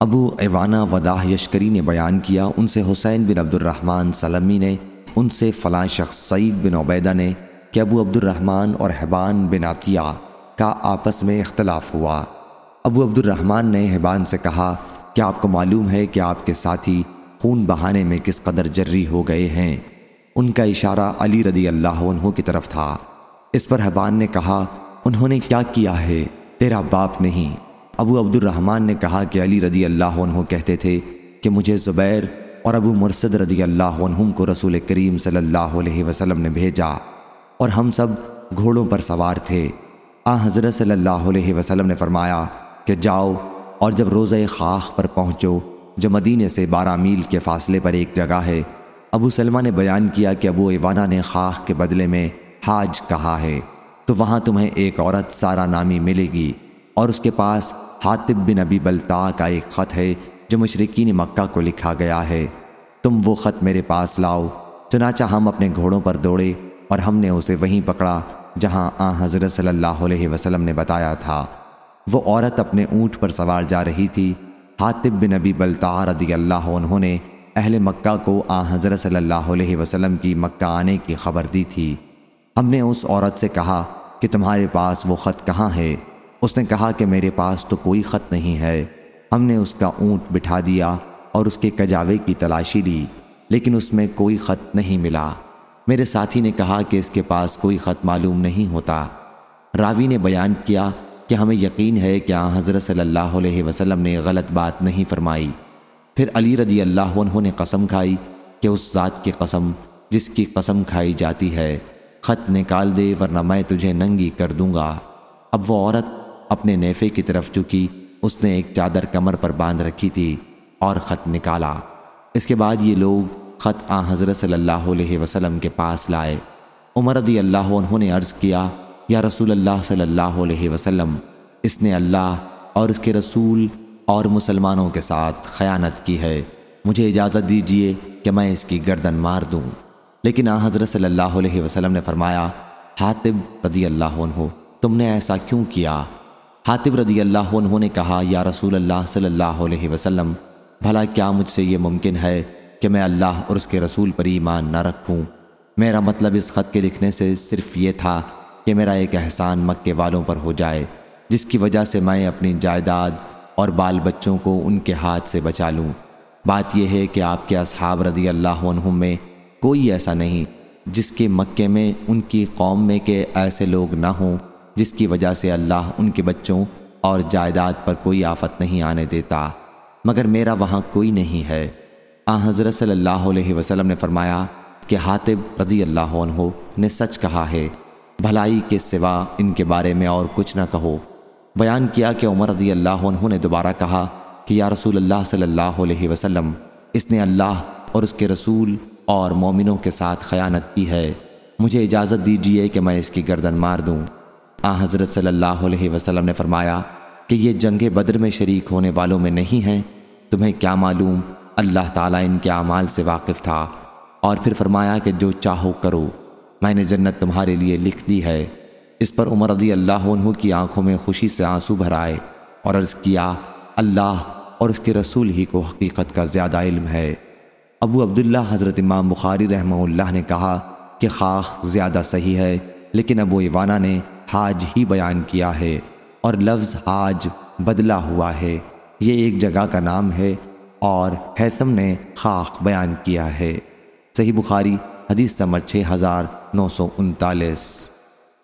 ابو ایوانہ وداح یشکری نے بیان کیا، ان سے حسین بن عبد الرحمن سلمی نے، ان سے فلاں شخص سعید بن عبیدہ نے کہ ابو عبد الرحمن اور حبان بن عطیہ کا آپس میں اختلاف ہوا۔ ابو عبد الرحمن نے حبان سے کہا کہ آپ کو معلوم ہے کہ آپ کے ساتھی خون بہانے میں کس قدر جری ہو گئے ہیں؟ ان کا اشارہ علی رضی اللہ عنہ کی طرف تھا۔ اس پر حبان نے کہا، انہوں نے کیا کیا ہے؟ تیرا باپ نہیں۔ ابو عبد الرحمن نے کہا کہ علی رضی اللہ عنہ کہتے تھے کہ مجھے زبیر اور ابو مرسد رضی اللہ عنہ کو رسول کریم صلی اللہ علیہ وسلم نے بھیجا اور ہم سب گھوڑوں پر سوار تھے۔ آ حضرت صلی اللہ علیہ وسلم نے فرمایا کہ جاؤ اور جب روزہ خاخ پر پہنچو، جو مدینے سے بارہ میل کے فاصلے پر ایک جگہ ہے، ابو سلمہ نے بیان کیا کہ ابو ایوانہ نے خاخ کے بدلے میں حاج کہا ہے۔ تو وہاں تمہیں ایک عورت سارا نامی ملے گی اور اس کے پاس حاطب بن ابی بلتا کا ایک خط ہے جو مشرقین مکہ کو لکھا گیا ہے۔ تم وہ خط میرے پاس لاؤ، چنانچہ ہم اپنے گھوڑوں پر دوڑے اور ہم نے اسے وہیں پکڑا جہاں آ حضرت صلی اللہ علیہ وسلم نے بتایا تھا۔ وہ عورت اپنے اونٹ پر سوار جا رہی تھی۔ حاطب بن ابی بلتا رضی اللہ عنہ نے اہل مکہ کو آ حضرت صلی اللہ علیہ وسلم کی مکہ آنے کی خبر دی تھی۔ ہم نے اس عورت سے کہا کہ تمہارے پاس وہ خط کہاں ہے؟ اس نے کہا کہ میرے پاس تو کوئی خط نہیں ہے۔ ہم نے اس کا اونٹ بٹھا دیا اور اس کے کجاوے کی تلاشی لی، لیکن اس میں کوئی خط نہیں ملا۔ میرے ساتھی نے کہا کہ اس کے پاس کوئی خط معلوم نہیں ہوتا۔ راوی نے بیان کیا کہ ہمیں یقین ہے کہ حضرت صلی اللہ علیہ وسلم نے غلط بات نہیں فرمائی۔ پھر علی رضی اللہ عنہ نے قسم کھائی کہ اس ذات کی قسم، جس کی قسم کھائی جاتی ہے، خط نکال دے ورنہ میں تجھے ننگی کر دوں گا۔ اب وہ عورت اپنے نیفے کی طرف چکی اس نے ایک چادر کمر پر باندھ رکھی تھی اور خط نکالا۔ اس کے بعد یہ لوگ خط آ حضرت صلی اللہ علیہ وسلم کے پاس لائے۔ عمر رضی اللہ عنہ نے عرض کیا، یا رسول اللہ صلی اللہ علیہ وسلم، اس نے اللہ اور اس کے رسول اور مسلمانوں کے ساتھ خیانت کی ہے۔ مجھے اجازت دیجیے کہ میں اس کی گردن مار دوں۔ لیکن آ حضرت صلی اللہ علیہ وسلم نے فرمایا حاطب رضی اللہ عنہ، تم نے ایسا کیوں کیا؟ حاطب رضی اللہ عنہ نے کہا، یا رسول اللہ صلی اللہ علیہ وسلم، بھلا کیا مجھ سے یہ ممکن ہے کہ میں اللہ اور اس کے رسول پر ایمان نہ رکھوں؟ میرا مطلب اس خط کے لکھنے سے صرف یہ تھا کہ میرا ایک احسان مکے والوں پر ہو جائے، جس کی وجہ سے میں اپنی جائیداد اور بال بچوں کو ان کے ہاتھ سے بچا لوں۔ بات یہ ہے کہ آپ کے اصحاب رضی اللہ عنہ میں کوئی ایسا نہیں جس کے مکے میں ان کی قوم میں کہ ایسے لوگ نہ ہوں جس کی وجہ سے اللہ ان کے بچوں اور جائیداد پر کوئی آفت نہیں آنے دیتا۔ مگر میرا وہاں کوئی نہیں ہے۔ آ، حضرت صلی اللہ علیہ وسلم نے فرمایا کہ حاطب رضی اللہ عنہ نے سچ کہا ہے، بھلائی کے سوا ان کے بارے میں اور کچھ نہ کہو۔ بیان کیا کہ عمر رضی اللہ عنہ نے دوبارہ کہا کہ یا رسول اللہ صلی اللہ علیہ وسلم، اس نے اللہ اور اس کے رسول اور مومنوں کے ساتھ خیانت کی ہے۔ مجھے اجازت دیجیے کہ میں اس کی گردن مار دوں۔ آ حضرت صلی اللہ علیہ وسلم نے فرمایا کہ یہ جنگ بدر میں شریک ہونے والوں میں نہیں ہیں، تمہیں کیا معلوم؟ اللہ تعالیٰ ان کے اعمال سے واقف تھا۔ اور پھر فرمایا کہ جو چاہو کرو، میں نے جنت تمہارے لیے لکھ دی ہے۔ اس پر عمر رضی اللہ عنہ کی آنکھوں میں خوشی سے آنسو بھر آئے اور عرض کیا، اللہ اور اس کے رسول ہی کو حقیقت کا زیادہ علم ہے۔ ابو عبداللہ حضرت امام بخاری رحمہ اللہ نے کہا کہ خاخ زیادہ صحیح ہے، لیکن ابو ایوانہ نے حاج ہی بیان کیا ہے اور لفظ حاج بدلا ہوا ہے۔ یہ ایک جگہ کا نام ہے اور حیثم نے خاک بیان کیا ہے۔ صحیح بخاری، حدیث نمبر چھ ہزار نو سو انتالیس۔